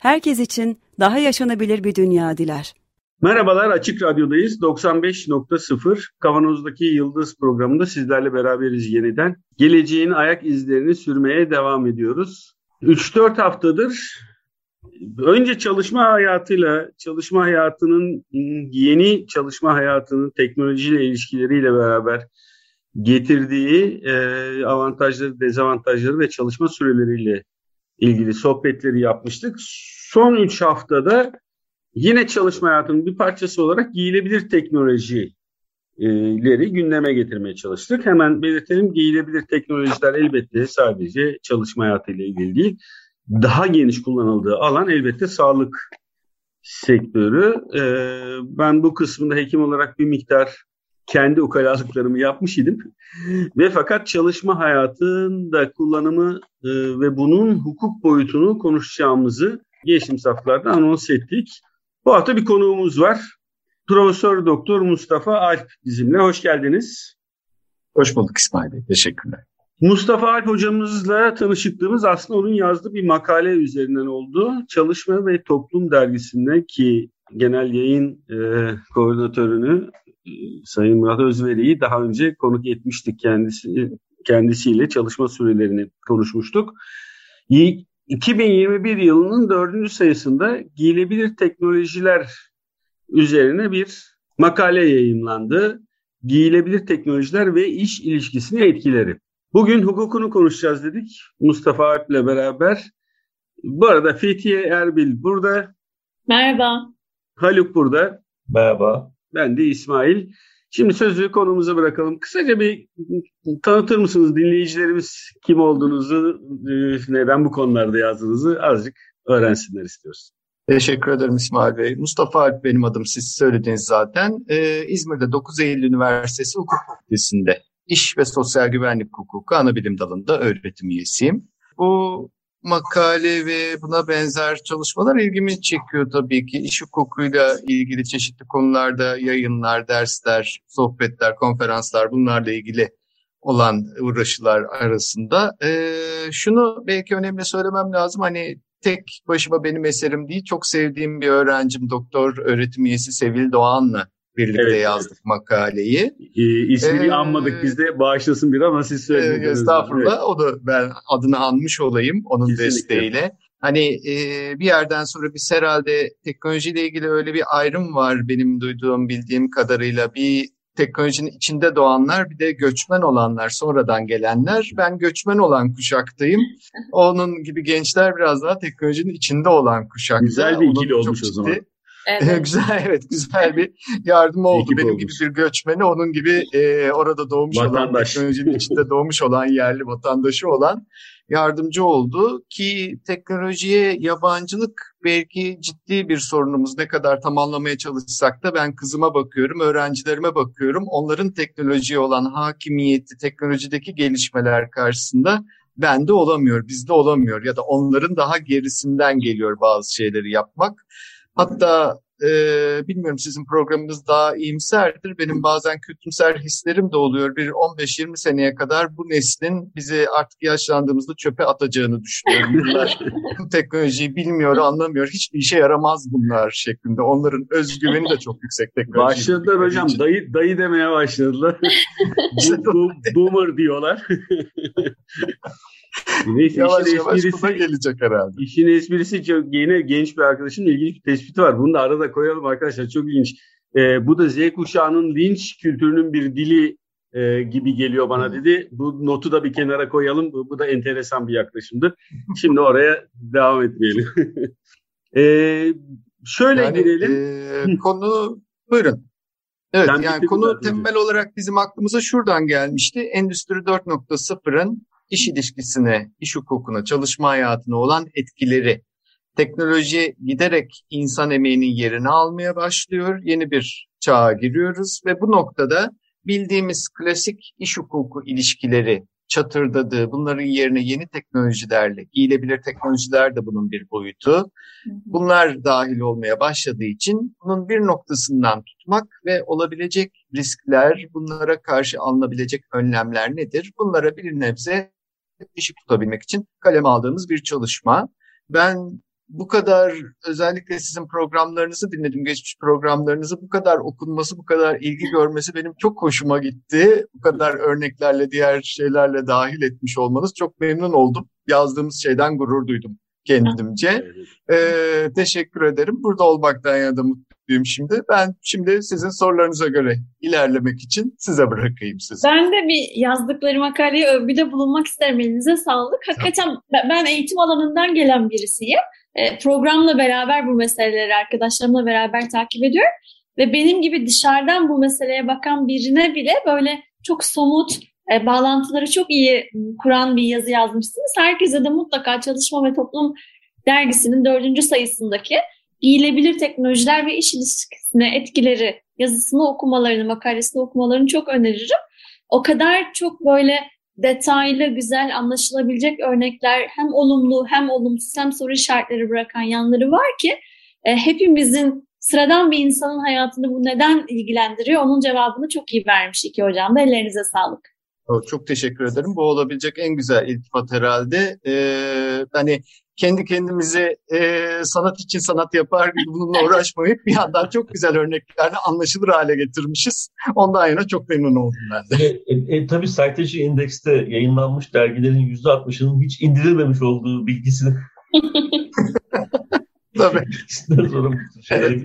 herkes için daha yaşanabilir bir dünya diler. Merhabalar Açık Radyo'dayız. 95.0 Kavanoz'daki Yıldız programında sizlerle beraberiz yeniden. Geleceğin ayak izlerini sürmeye devam ediyoruz. 3-4 haftadır önce çalışma hayatıyla, çalışma hayatının yeni çalışma hayatının teknolojiyle ilişkileriyle beraber getirdiği e, avantajları, dezavantajları ve çalışma süreleriyle ilgili sohbetleri yapmıştık. Son 3 haftada yine çalışma hayatının bir parçası olarak giyilebilir teknolojileri gündeme getirmeye çalıştık. Hemen belirtelim giyilebilir teknolojiler elbette sadece çalışma hayatıyla ilgili değil. Daha geniş kullanıldığı alan elbette sağlık sektörü. Ee, ben bu kısmında hekim olarak bir miktar kendi ukalalıklarımı yapmış idim. ve fakat çalışma hayatında kullanımı e, ve bunun hukuk boyutunu konuşacağımızı geçtiğimiz haftalarda anons ettik. Bu hafta bir konuğumuz var. Profesör Doktor Mustafa Alp bizimle. Hoş geldiniz. Hoş bulduk İsmail Bey. Teşekkürler. Mustafa Alp hocamızla tanışıklığımız aslında onun yazdığı bir makale üzerinden oldu. Çalışma ve Toplum dergisinde ki genel yayın e, koordinatörünü Sayın Murat Özveri'yi daha önce konuk etmiştik kendisi kendisiyle çalışma sürelerini konuşmuştuk. 2021 yılının dördüncü sayısında giyilebilir teknolojiler üzerine bir makale yayınlandı. Giyilebilir teknolojiler ve iş ilişkisine etkileri. Bugün hukukunu konuşacağız dedik Mustafa Alp ile beraber. Bu arada Fethiye Erbil burada. Merhaba. Haluk burada. Merhaba. Ben de İsmail. Şimdi sözü konumuza bırakalım. Kısaca bir tanıtır mısınız dinleyicilerimiz kim olduğunuzu, e, neden bu konularda yazdığınızı azıcık öğrensinler istiyoruz. Teşekkür ederim İsmail Bey. Mustafa Alp benim adım siz söylediniz zaten. Ee, İzmir'de 9 Eylül Üniversitesi Hukuk Fakültesi'nde İş ve Sosyal Güvenlik Hukuku ana bilim dalında öğretim üyesiyim. Bu makale ve buna benzer çalışmalar ilgimi çekiyor tabii ki. İş hukukuyla ilgili çeşitli konularda yayınlar, dersler, sohbetler, konferanslar bunlarla ilgili olan uğraşılar arasında. Ee, şunu belki önemli söylemem lazım. Hani tek başıma benim eserim değil. Çok sevdiğim bir öğrencim doktor öğretim üyesi Sevil Doğan'la birlikte evet, yazdık evet. makaleyi. Ee, ismini ee, anmadık biz de bağışlasın bir ama siz söylediniz. E, estağfurullah evet. o da ben adını anmış olayım onun Kesinlikle. desteğiyle. Hani e, bir yerden sonra biz herhalde teknolojiyle ilgili öyle bir ayrım var benim duyduğum bildiğim kadarıyla. Bir teknolojinin içinde doğanlar bir de göçmen olanlar sonradan gelenler. Ben göçmen olan kuşaktayım. Onun gibi gençler biraz daha teknolojinin içinde olan kuşakta. Güzel bir ikili olmuş o zaman. Evet. güzel evet güzel bir yardım oldu. Benim olmuş. gibi bir göçmeni onun gibi e, orada doğmuş Vatandaş. olan teknolojinin içinde doğmuş olan yerli vatandaşı olan yardımcı oldu ki teknolojiye yabancılık belki ciddi bir sorunumuz. Ne kadar tam anlamaya çalışsak da ben kızıma bakıyorum, öğrencilerime bakıyorum. Onların teknolojiye olan hakimiyeti, teknolojideki gelişmeler karşısında bende olamıyor, bizde olamıyor ya da onların daha gerisinden geliyor bazı şeyleri yapmak. Hatta e, bilmiyorum sizin programınız daha iyimserdir. Benim bazen kötümser hislerim de oluyor. Bir 15-20 seneye kadar bu neslin bizi artık yaşlandığımızda çöpe atacağını düşünüyorum. Bunlar bu teknolojiyi bilmiyor, anlamıyor. Hiçbir işe yaramaz bunlar şeklinde. Onların özgüveni de çok yüksek teknoloji. Başladılar hocam. Için. Dayı, dayı demeye başladılar. Boomer diyorlar. Neyse, yavaş işin yavaş esprisi, gelecek herhalde. İşin esprisi çok yine genç bir arkadaşın ilginç bir tespiti var. Bunu da arada koyalım arkadaşlar. Çok ilginç. Ee, bu da Z kuşağının linç kültürünün bir dili e, gibi geliyor bana dedi. Bu notu da bir kenara koyalım. Bu, bu da enteresan bir yaklaşımdı. Şimdi oraya devam etmeyelim. ee, şöyle yani, girelim. E, konu buyurun. Evet ben yani konu temel olarak bizim aklımıza şuradan gelmişti. Endüstri 4.0'ın iş ilişkisine, iş hukukuna, çalışma hayatına olan etkileri Teknoloji giderek insan emeğinin yerini almaya başlıyor. Yeni bir çağa giriyoruz ve bu noktada bildiğimiz klasik iş hukuku ilişkileri çatırdadı. Bunların yerine yeni teknolojilerle, giyilebilir teknolojiler de bunun bir boyutu. Bunlar dahil olmaya başladığı için bunun bir noktasından tutmak ve olabilecek riskler, bunlara karşı alınabilecek önlemler nedir? Bunlara bir nebze ışık tutabilmek için kaleme aldığımız bir çalışma. Ben bu kadar özellikle sizin programlarınızı dinledim, geçmiş programlarınızı bu kadar okunması, bu kadar ilgi görmesi benim çok hoşuma gitti. Bu kadar örneklerle, diğer şeylerle dahil etmiş olmanız çok memnun oldum. Yazdığımız şeyden gurur duydum kendimce. Ee, teşekkür ederim. Burada olmaktan ya da mutluyum şimdi. Ben şimdi sizin sorularınıza göre ilerlemek için size bırakayım sizi. Ben de bir yazdıkları makaleye övgüde bulunmak isterim. Elinize sağlık. Hakikaten ben eğitim alanından gelen birisiyim. E, programla beraber bu meseleleri arkadaşlarımla beraber takip ediyorum. Ve benim gibi dışarıdan bu meseleye bakan birine bile böyle çok somut, e, bağlantıları çok iyi kuran bir yazı yazmışsınız. Herkese de mutlaka Çalışma ve Toplum dergisinin dördüncü sayısındaki giyilebilir teknolojiler ve iş ilişkisine etkileri yazısını okumalarını, makalesini okumalarını çok öneririm. O kadar çok böyle detaylı, güzel, anlaşılabilecek örnekler hem olumlu hem olumsuz hem soru işaretleri bırakan yanları var ki e, hepimizin sıradan bir insanın hayatını bu neden ilgilendiriyor onun cevabını çok iyi vermiş iki hocam da ellerinize sağlık. Çok teşekkür ederim. Bu olabilecek en güzel iltifat herhalde. Ee, hani kendi kendimize e, sanat için sanat yapar gibi bununla uğraşmayıp bir yandan çok güzel örneklerle anlaşılır hale getirmişiz. Ondan yana çok memnun oldum ben de. E, e, e, tabii Citation Index'te yayınlanmış dergilerin %60'ının hiç indirilmemiş olduğu bilgisini Tabii. sonra evet.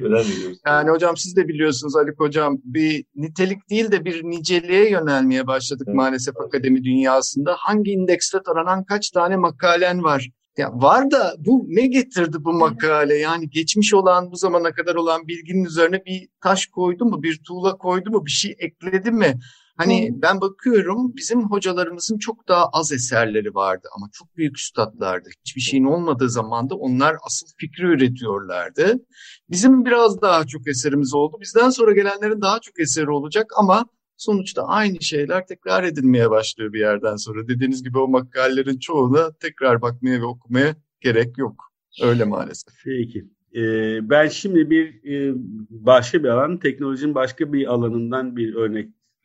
Yani hocam siz de biliyorsunuz Ali Hocam bir nitelik değil de bir niceliğe yönelmeye başladık evet. maalesef akademi dünyasında. Hangi indekste taranan kaç tane makalen var? Ya var da bu ne getirdi bu makale? Yani geçmiş olan bu zamana kadar olan bilginin üzerine bir taş koydu mu, bir tuğla koydu mu, bir şey ekledi mi? Hani hmm. ben bakıyorum bizim hocalarımızın çok daha az eserleri vardı ama çok büyük üstadlardı. Hiçbir şeyin olmadığı zaman da onlar asıl fikri üretiyorlardı. Bizim biraz daha çok eserimiz oldu. Bizden sonra gelenlerin daha çok eseri olacak ama sonuçta aynı şeyler tekrar edilmeye başlıyor bir yerden sonra. Dediğiniz gibi o makalelerin çoğuna tekrar bakmaya ve okumaya gerek yok. Öyle maalesef. Peki. Ee, ben şimdi bir e, başka bir alan, teknolojinin başka bir alanından bir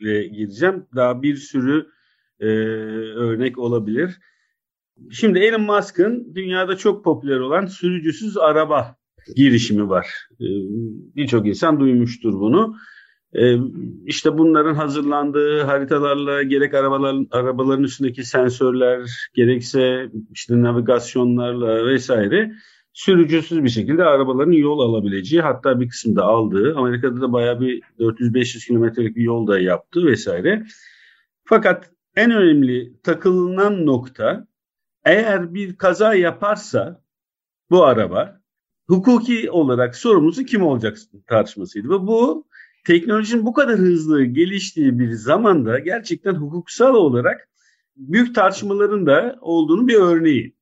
örnekle gireceğim. Daha bir sürü e, örnek olabilir. Şimdi Elon Musk'ın dünyada çok popüler olan sürücüsüz araba girişimi var. Ee, Birçok insan duymuştur bunu. Ee, işte bunların hazırlandığı haritalarla gerek arabaların, arabaların üstündeki sensörler gerekse işte navigasyonlarla vesaire sürücüsüz bir şekilde arabaların yol alabileceği hatta bir kısımda aldığı Amerika'da da bayağı bir 400-500 kilometrelik bir yol da yaptı vesaire. Fakat en önemli takılınan nokta eğer bir kaza yaparsa bu araba hukuki olarak sorumlusu kim olacak tartışmasıydı ve bu teknolojinin bu kadar hızlı geliştiği bir zamanda gerçekten hukuksal olarak büyük tartışmaların da olduğunu bir örneği.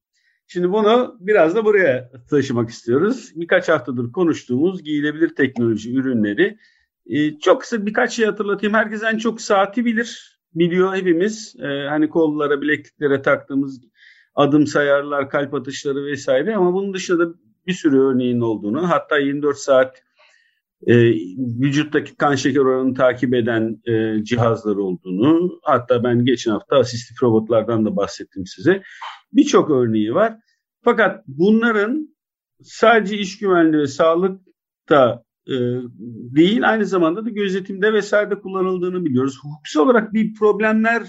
Şimdi bunu biraz da buraya taşımak istiyoruz. Birkaç haftadır konuştuğumuz giyilebilir teknoloji ürünleri. Ee, çok kısa birkaç şey hatırlatayım. Herkes en çok saati bilir. Biliyor hepimiz. Ee, hani kollara, bilekliklere taktığımız adım sayarlar, kalp atışları vesaire. Ama bunun dışında da bir sürü örneğin olduğunu, hatta 24 saat e, vücuttaki kan şeker oranını takip eden e, cihazlar olduğunu hatta ben geçen hafta asistif robotlardan da bahsettim size. Birçok örneği var. Fakat bunların sadece iş güvenliği ve sağlıkta e, değil aynı zamanda da gözetimde vesairede kullanıldığını biliyoruz. Hukuksal olarak bir problemler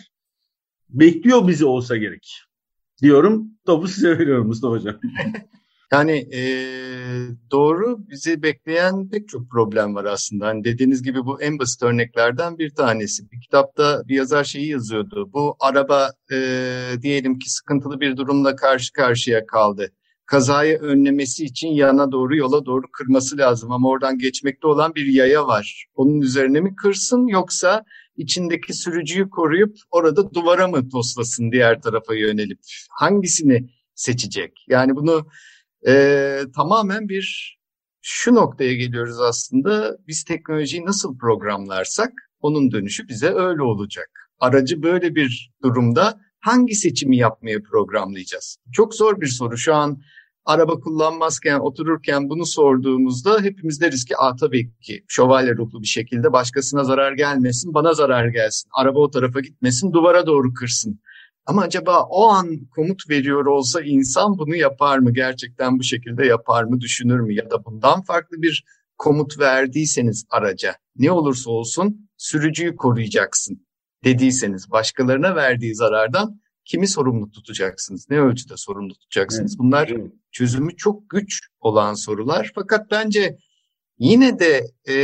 bekliyor bizi olsa gerek diyorum. Topu size veriyorum Mustafa Hocam. Yani e, doğru bizi bekleyen pek çok problem var aslında. Hani dediğiniz gibi bu en basit örneklerden bir tanesi. Bir kitapta bir yazar şeyi yazıyordu. Bu araba e, diyelim ki sıkıntılı bir durumla karşı karşıya kaldı. Kazayı önlemesi için yana doğru yola doğru kırması lazım ama oradan geçmekte olan bir yaya var. Onun üzerine mi kırsın yoksa içindeki sürücüyü koruyup orada duvara mı toslasın diğer tarafa yönelip hangisini seçecek? Yani bunu e, tamamen bir şu noktaya geliyoruz aslında. Biz teknolojiyi nasıl programlarsak onun dönüşü bize öyle olacak. Aracı böyle bir durumda hangi seçimi yapmaya programlayacağız? Çok zor bir soru. Şu an araba kullanmazken, otururken bunu sorduğumuzda hepimiz deriz ki Aa, tabii ki şövalye ruhlu bir şekilde başkasına zarar gelmesin, bana zarar gelsin. Araba o tarafa gitmesin, duvara doğru kırsın. Ama acaba o an komut veriyor olsa insan bunu yapar mı? Gerçekten bu şekilde yapar mı? Düşünür mü? Ya da bundan farklı bir komut verdiyseniz araca ne olursa olsun sürücüyü koruyacaksın dediyseniz başkalarına verdiği zarardan kimi sorumlu tutacaksınız? Ne ölçüde sorumlu tutacaksınız? Bunlar çözümü çok güç olan sorular. Fakat bence yine de e,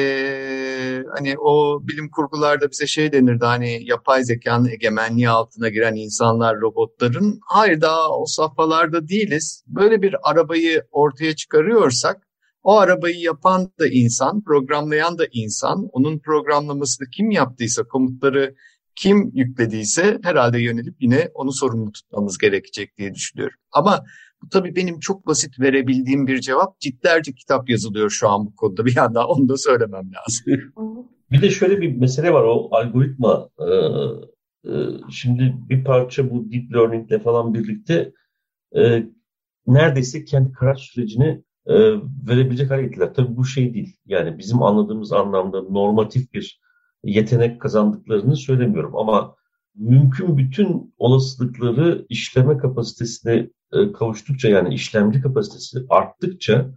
hani o bilim kurgularda bize şey denirdi hani yapay zekanın egemenliği altına giren insanlar, robotların hayır daha o safhalarda değiliz. Böyle bir arabayı ortaya çıkarıyorsak o arabayı yapan da insan, programlayan da insan, onun programlamasını kim yaptıysa, komutları kim yüklediyse herhalde yönelip yine onu sorumlu tutmamız gerekecek diye düşünüyorum. Ama bu tabii benim çok basit verebildiğim bir cevap. Cidlerce kitap yazılıyor şu an bu konuda bir yandan onu da söylemem lazım. Bir de şöyle bir mesele var o algoritma. E, e, şimdi bir parça bu deep learning ile falan birlikte e, neredeyse kendi karar sürecini verebilecek hale getirdiler. Tabii bu şey değil. Yani bizim anladığımız anlamda normatif bir yetenek kazandıklarını söylemiyorum ama mümkün bütün olasılıkları işleme kapasitesine e, kavuştukça yani işlemci kapasitesi arttıkça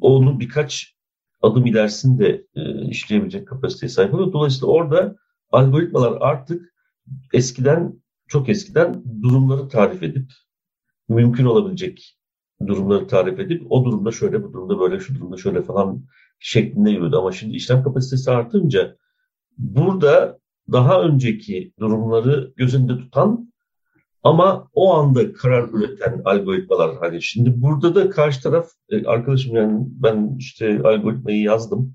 onu birkaç adım ilerisinde e, işleyebilecek kapasiteye sahip oluyor. Dolayısıyla orada algoritmalar artık eskiden çok eskiden durumları tarif edip mümkün olabilecek durumları tarif edip o durumda şöyle bu durumda böyle şu durumda şöyle falan şeklinde yürüdü. Ama şimdi işlem kapasitesi artınca burada daha önceki durumları gözünde tutan ama o anda karar üreten algoritmalar hani şimdi burada da karşı taraf e, arkadaşım yani ben işte algoritmayı yazdım.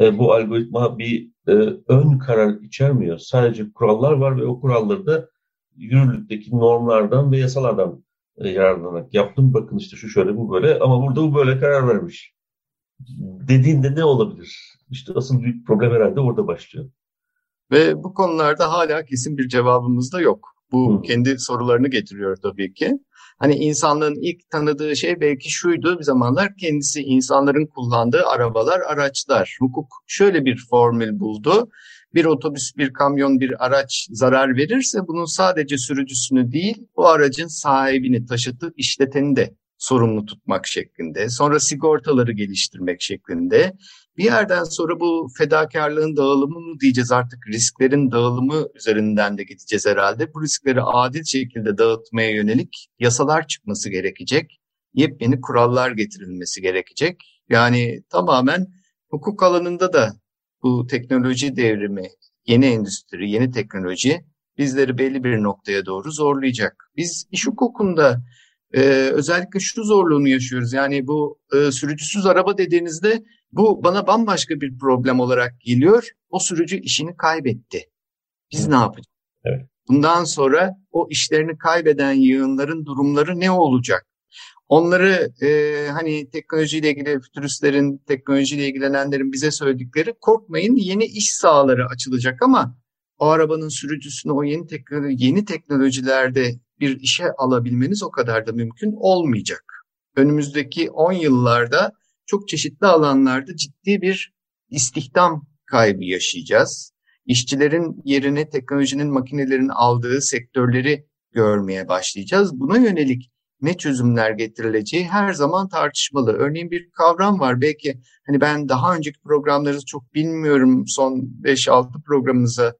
E, bu algoritma bir e, ön karar içermiyor. Sadece kurallar var ve o kuralları da yürürlükteki normlardan ve yasalardan e, yararlanarak yaptım. Bakın işte şu şöyle bu böyle ama burada bu böyle karar vermiş. Dediğinde ne olabilir? İşte asıl büyük problem herhalde orada başlıyor. Ve bu konularda hala kesin bir cevabımız da yok. Bu kendi sorularını getiriyor tabii ki. Hani insanlığın ilk tanıdığı şey belki şuydu bir zamanlar kendisi insanların kullandığı arabalar, araçlar. Hukuk şöyle bir formül buldu. Bir otobüs, bir kamyon, bir araç zarar verirse bunun sadece sürücüsünü değil, bu aracın sahibini, taşıtı, işleteni de sorumlu tutmak şeklinde. Sonra sigortaları geliştirmek şeklinde. Bir yerden sonra bu fedakarlığın dağılımı mı diyeceğiz artık risklerin dağılımı üzerinden de gideceğiz herhalde. Bu riskleri adil şekilde dağıtmaya yönelik yasalar çıkması gerekecek. Yepyeni kurallar getirilmesi gerekecek. Yani tamamen hukuk alanında da bu teknoloji devrimi, yeni endüstri, yeni teknoloji bizleri belli bir noktaya doğru zorlayacak. Biz iş hukukunda e, özellikle şu zorluğunu yaşıyoruz. Yani bu e, sürücüsüz araba dediğinizde bu bana bambaşka bir problem olarak geliyor. O sürücü işini kaybetti. Biz ne yapacağız? Evet. Bundan sonra o işlerini kaybeden yığınların durumları ne olacak? Onları e, hani teknolojiyle ilgili fütüristlerin, teknolojiyle ilgilenenlerin bize söyledikleri korkmayın yeni iş sahaları açılacak ama o arabanın sürücüsünü o yeni teknoloji, yeni teknolojilerde bir işe alabilmeniz o kadar da mümkün olmayacak. Önümüzdeki 10 yıllarda çok çeşitli alanlarda ciddi bir istihdam kaybı yaşayacağız. İşçilerin yerini teknolojinin makinelerin aldığı sektörleri görmeye başlayacağız. Buna yönelik ne çözümler getirileceği her zaman tartışmalı. Örneğin bir kavram var. Belki hani ben daha önceki programları çok bilmiyorum. Son 5-6 programınıza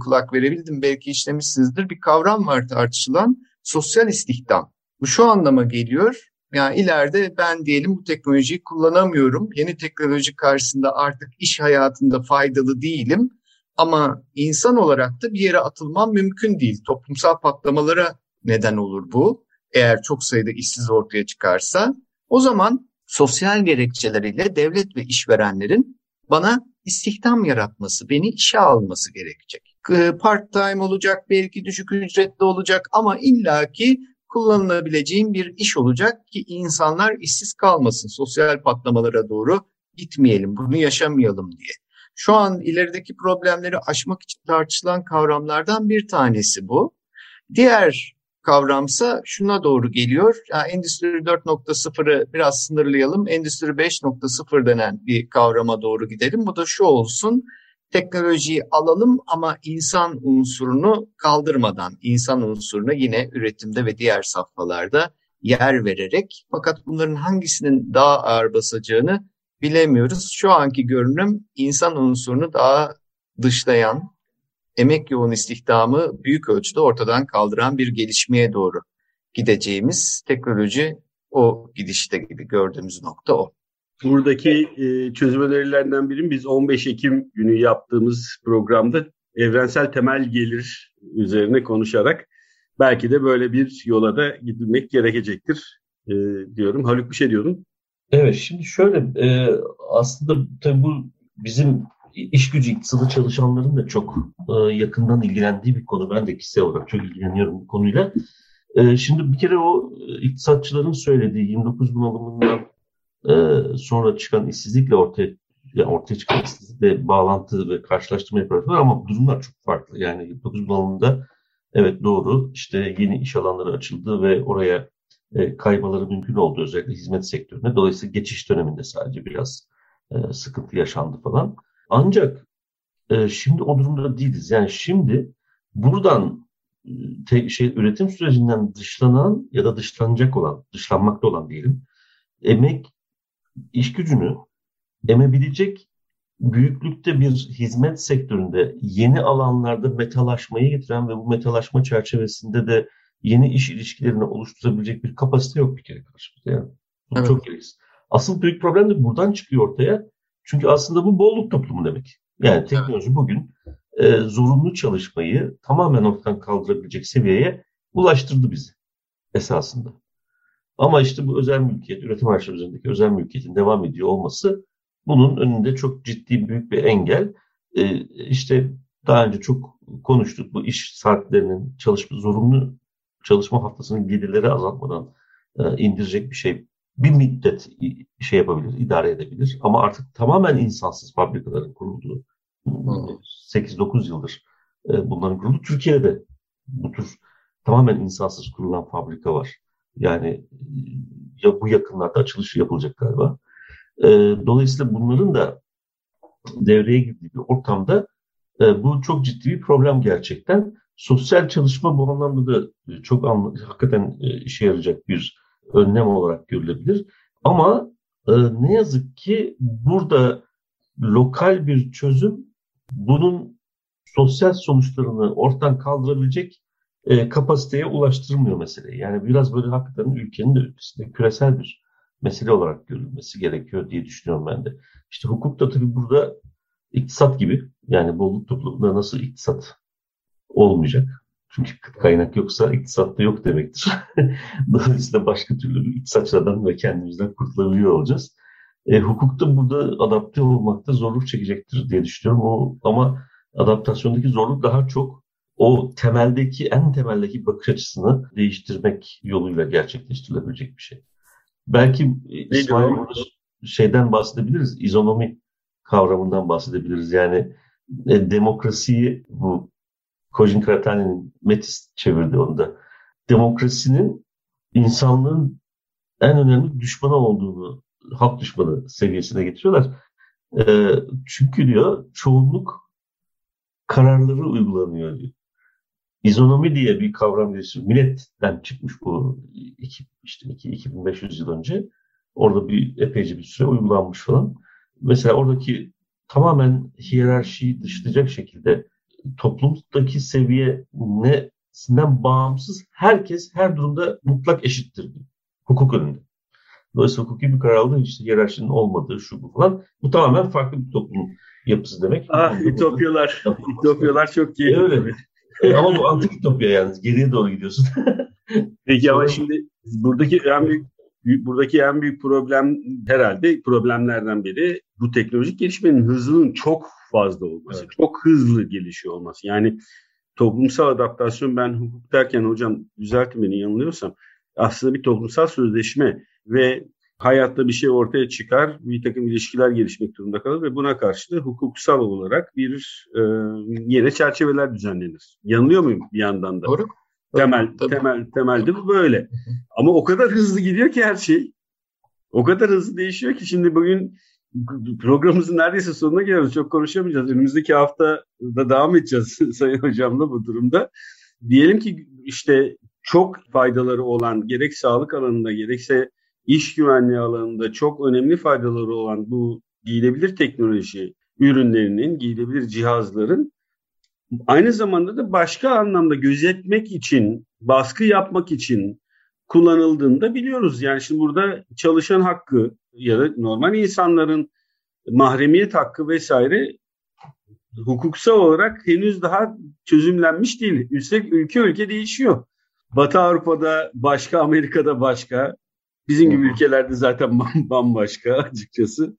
kulak verebildim. Belki işlemişsinizdir. Bir kavram var tartışılan. Sosyal istihdam. Bu şu anlama geliyor. Yani ileride ben diyelim bu teknolojiyi kullanamıyorum. Yeni teknoloji karşısında artık iş hayatında faydalı değilim. Ama insan olarak da bir yere atılmam mümkün değil. Toplumsal patlamalara neden olur bu. Eğer çok sayıda işsiz ortaya çıkarsa o zaman sosyal gerekçeleriyle devlet ve işverenlerin bana istihdam yaratması, beni işe alması gerekecek. Part time olacak, belki düşük ücretli olacak ama illaki kullanılabileceğin bir iş olacak ki insanlar işsiz kalmasın, sosyal patlamalara doğru gitmeyelim, bunu yaşamayalım diye. Şu an ilerideki problemleri aşmak için tartışılan kavramlardan bir tanesi bu. Diğer kavramsa şuna doğru geliyor. Yani Endüstri 4.0'ı biraz sınırlayalım. Endüstri 5.0 denen bir kavrama doğru gidelim. Bu da şu olsun. Teknolojiyi alalım ama insan unsurunu kaldırmadan, insan unsuruna yine üretimde ve diğer safhalarda yer vererek fakat bunların hangisinin daha ağır basacağını bilemiyoruz. Şu anki görünüm insan unsurunu daha dışlayan, emek yoğun istihdamı büyük ölçüde ortadan kaldıran bir gelişmeye doğru gideceğimiz teknoloji o gidişte gibi gördüğümüz nokta o. Buradaki e, çözüm önerilerinden biri biz 15 Ekim günü yaptığımız programda evrensel temel gelir üzerine konuşarak belki de böyle bir yola da gidilmek gerekecektir e, diyorum. Haluk bir şey diyordun. Evet şimdi şöyle e, aslında tabii bu bizim iş gücü iktisadı çalışanların da çok e, yakından ilgilendiği bir konu. Ben de kişisel olarak çok ilgileniyorum bu konuyla. E, şimdi bir kere o e, iktisatçıların söylediği 29 bunalımından e, sonra çıkan işsizlikle ortaya yani ortaya çıkan işsizlikle bağlantı ve karşılaştırma yapıyorlar ama durumlar çok farklı. Yani 29 bunalımında evet doğru işte yeni iş alanları açıldı ve oraya e, kaymaları mümkün oldu özellikle hizmet sektörüne. Dolayısıyla geçiş döneminde sadece biraz e, sıkıntı yaşandı falan. Ancak e, şimdi o durumda değiliz. Yani şimdi buradan e, te, şey üretim sürecinden dışlanan ya da dışlanacak olan, dışlanmakta olan diyelim, emek iş gücünü emebilecek büyüklükte bir hizmet sektöründe yeni alanlarda metalaşmayı getiren ve bu metalaşma çerçevesinde de yeni iş ilişkilerini oluşturabilecek bir kapasite yok bir kere karşımızda. Yani. Bu evet. çok gereksiz. Asıl büyük problem de buradan çıkıyor ortaya. Çünkü aslında bu bolluk toplumu demek. Yani teknoloji bugün e, zorunlu çalışmayı tamamen ortadan kaldırabilecek seviyeye ulaştırdı bizi esasında. Ama işte bu özel mülkiyet, üretim araçları üzerindeki özel mülkiyetin devam ediyor olması bunun önünde çok ciddi büyük bir engel. E, işte daha önce çok konuştuk bu iş saatlerinin çalışma zorunlu çalışma haftasının gelirleri azaltmadan e, indirecek bir şey bir müddet şey yapabilir, idare edebilir. Ama artık tamamen insansız fabrikaların kurulduğu 8-9 yıldır e, bunların kuruldu. Türkiye'de bu tür tamamen insansız kurulan fabrika var. Yani e, ya bu yakınlarda açılışı yapılacak galiba. E, dolayısıyla bunların da devreye girdiği bir ortamda bu çok ciddi bir problem gerçekten. Sosyal çalışma bu anlamda da çok hakikaten işe yarayacak bir önlem olarak görülebilir. Ama e, ne yazık ki burada lokal bir çözüm bunun sosyal sonuçlarını ortadan kaldırabilecek e, kapasiteye ulaştırmıyor meseleyi. Yani biraz böyle hakikaten ülkenin de ötesinde küresel bir mesele olarak görülmesi gerekiyor diye düşünüyorum ben de. İşte hukuk da tabii burada iktisat gibi yani bolluk toplumunda nasıl iktisat olmayacak çünkü kaynak yoksa iktisat da yok demektir. Dolayısıyla başka türlü iktisatçılardan ve kendimizden kurtulabiliyor olacağız. E, hukuk da burada adapte olmakta zorluk çekecektir diye düşünüyorum. O, ama adaptasyondaki zorluk daha çok o temeldeki, en temeldeki bakış açısını değiştirmek yoluyla gerçekleştirilebilecek bir şey. Belki İsmail şeyden bahsedebiliriz, izonomi kavramından bahsedebiliriz. Yani e, demokrasiyi bu Kojin Karatani'nin Metis çevirdi onu da. Demokrasinin insanlığın en önemli düşmanı olduğunu, halk düşmanı seviyesine getiriyorlar. E, çünkü diyor çoğunluk kararları uygulanıyor diyor. İzonomi diye bir kavram geliştirmiş. Milletten çıkmış bu iki, işte iki, 2500 yıl önce. Orada bir epeyce bir süre uygulanmış falan. Mesela oradaki tamamen hiyerarşiyi dışlayacak şekilde toplumdaki seviye nesinden bağımsız herkes her durumda mutlak eşittir. Hukuk önünde. Dolayısıyla hukuki bir karar aldığı için hiyerarşinin olmadığı şu bu falan. Bu tamamen farklı bir toplum yapısı demek. Ah ütopyalar. ütopyalar çok iyi. Öyle. E, ama bu antik ütopya yalnız. Geriye doğru gidiyorsun. Peki ama şimdi buradaki en büyük buradaki en büyük problem herhalde problemlerden biri bu teknolojik gelişmenin hızının çok fazla olması, evet. çok hızlı gelişiyor olması. Yani toplumsal adaptasyon ben hukuk derken hocam düzeltin beni yanılıyorsam aslında bir toplumsal sözleşme ve hayatta bir şey ortaya çıkar, bir takım ilişkiler gelişmek durumunda kalır ve buna karşı da hukuksal olarak bir e, yine çerçeveler düzenlenir. Yanılıyor muyum bir yandan da? Doğru. Temel, Tabii. temel, temelde bu böyle. Ama o kadar hızlı gidiyor ki her şey. O kadar hızlı değişiyor ki şimdi bugün programımızın neredeyse sonuna geliyoruz. Çok konuşamayacağız. Önümüzdeki hafta da devam edeceğiz Sayın Hocam'la bu durumda. Diyelim ki işte çok faydaları olan gerek sağlık alanında gerekse iş güvenliği alanında çok önemli faydaları olan bu giyilebilir teknoloji ürünlerinin, giyilebilir cihazların aynı zamanda da başka anlamda gözetmek için, baskı yapmak için kullanıldığını da biliyoruz. Yani şimdi burada çalışan hakkı ya da normal insanların mahremiyet hakkı vesaire hukuksal olarak henüz daha çözümlenmiş değil. Üstelik ülke ülke değişiyor. Batı Avrupa'da başka, Amerika'da başka. Bizim gibi ülkelerde zaten bambaşka açıkçası.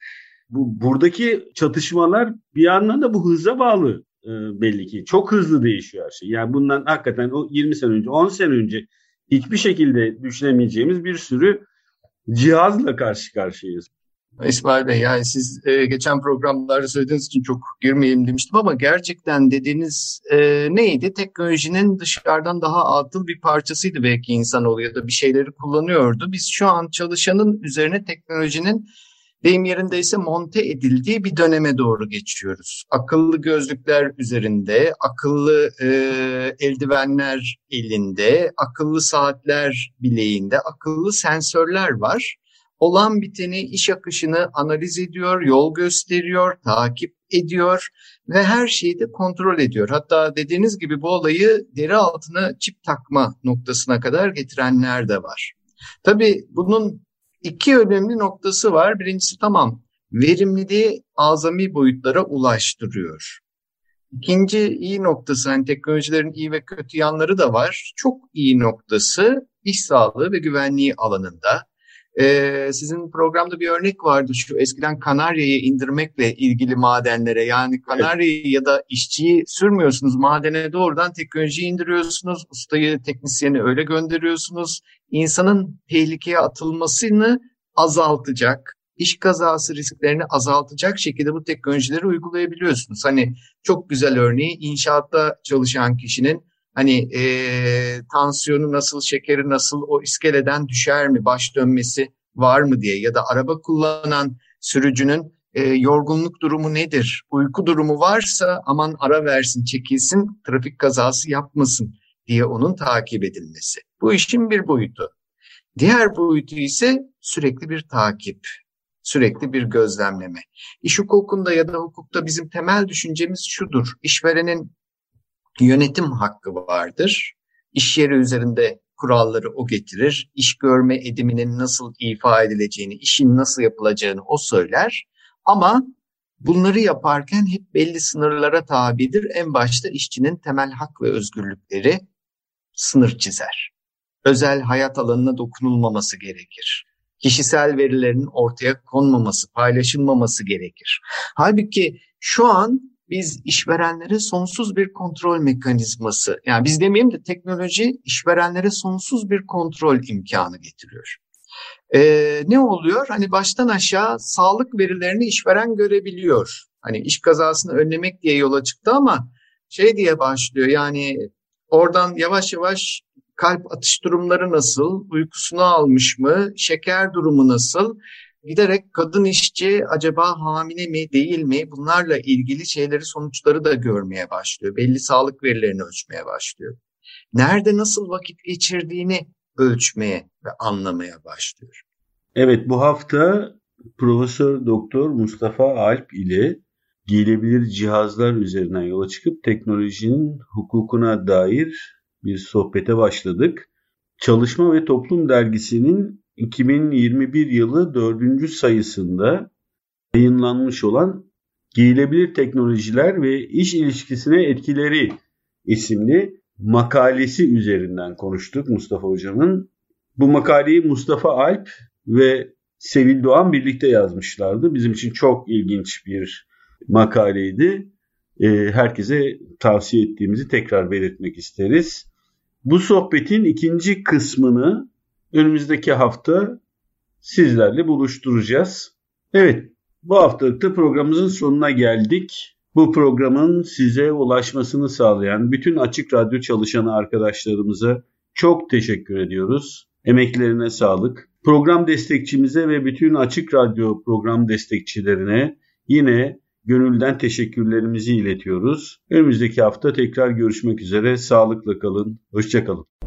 Bu buradaki çatışmalar bir yandan da bu hıza bağlı e, belli ki. Çok hızlı değişiyor her şey. Yani bundan hakikaten o 20 sene önce, 10 sene önce hiçbir şekilde düşünemeyeceğimiz bir sürü cihazla karşı karşıyayız. İsmail Bey yani siz e, geçen programlarda söylediğiniz için çok girmeyeyim demiştim ama gerçekten dediğiniz e, neydi? Teknolojinin dışarıdan daha atıl bir parçasıydı belki insanoğlu ya da bir şeyleri kullanıyordu. Biz şu an çalışanın üzerine teknolojinin deyim yerindeyse monte edildiği bir döneme doğru geçiyoruz. Akıllı gözlükler üzerinde, akıllı e, eldivenler elinde, akıllı saatler bileğinde, akıllı sensörler var olan biteni, iş akışını analiz ediyor, yol gösteriyor, takip ediyor ve her şeyi de kontrol ediyor. Hatta dediğiniz gibi bu olayı deri altına çip takma noktasına kadar getirenler de var. Tabii bunun iki önemli noktası var. Birincisi tamam verimliliği azami boyutlara ulaştırıyor. İkinci iyi noktası, hani teknolojilerin iyi ve kötü yanları da var. Çok iyi noktası iş sağlığı ve güvenliği alanında. Ee, sizin programda bir örnek vardı. Şu eskiden Kanarya'yı indirmekle ilgili madenlere. Yani Kanarya'yı evet. ya da işçiyi sürmüyorsunuz. Madene doğrudan teknolojiyi indiriyorsunuz. Ustayı teknisyeni öyle gönderiyorsunuz. İnsanın tehlikeye atılmasını azaltacak iş kazası risklerini azaltacak şekilde bu teknolojileri uygulayabiliyorsunuz. Hani çok güzel örneği inşaatta çalışan kişinin Hani e, tansiyonu nasıl, şekeri nasıl, o iskeleden düşer mi, baş dönmesi var mı diye ya da araba kullanan sürücünün e, yorgunluk durumu nedir, uyku durumu varsa aman ara versin, çekilsin, trafik kazası yapmasın diye onun takip edilmesi. Bu işin bir boyutu. Diğer boyutu ise sürekli bir takip, sürekli bir gözlemleme. İş hukukunda ya da hukukta bizim temel düşüncemiz şudur. İşverenin yönetim hakkı vardır. İş yeri üzerinde kuralları o getirir. İş görme ediminin nasıl ifa edileceğini, işin nasıl yapılacağını o söyler. Ama bunları yaparken hep belli sınırlara tabidir. En başta işçinin temel hak ve özgürlükleri sınır çizer. Özel hayat alanına dokunulmaması gerekir. Kişisel verilerin ortaya konmaması, paylaşılmaması gerekir. Halbuki şu an biz işverenlere sonsuz bir kontrol mekanizması, yani biz demeyeyim de teknoloji işverenlere sonsuz bir kontrol imkanı getiriyor. Ee, ne oluyor? Hani baştan aşağı sağlık verilerini işveren görebiliyor. Hani iş kazasını önlemek diye yola çıktı ama şey diye başlıyor yani oradan yavaş yavaş kalp atış durumları nasıl, uykusunu almış mı, şeker durumu nasıl, giderek kadın işçi acaba hamile mi değil mi bunlarla ilgili şeyleri sonuçları da görmeye başlıyor. Belli sağlık verilerini ölçmeye başlıyor. Nerede nasıl vakit geçirdiğini ölçmeye ve anlamaya başlıyor. Evet bu hafta Profesör Doktor Mustafa Alp ile giyilebilir cihazlar üzerinden yola çıkıp teknolojinin hukukuna dair bir sohbete başladık. Çalışma ve Toplum dergisinin 2021 yılı dördüncü sayısında yayınlanmış olan Giyilebilir Teknolojiler ve İş İlişkisine Etkileri isimli makalesi üzerinden konuştuk Mustafa Hocam'ın. Bu makaleyi Mustafa Alp ve Sevil Doğan birlikte yazmışlardı. Bizim için çok ilginç bir makaleydi. e, herkese tavsiye ettiğimizi tekrar belirtmek isteriz. Bu sohbetin ikinci kısmını önümüzdeki hafta sizlerle buluşturacağız. Evet, bu haftalıkta programımızın sonuna geldik. Bu programın size ulaşmasını sağlayan bütün Açık Radyo çalışanı arkadaşlarımıza çok teşekkür ediyoruz. Emeklerine sağlık. Program destekçimize ve bütün Açık Radyo program destekçilerine yine gönülden teşekkürlerimizi iletiyoruz. Önümüzdeki hafta tekrar görüşmek üzere. Sağlıkla kalın. Hoşçakalın.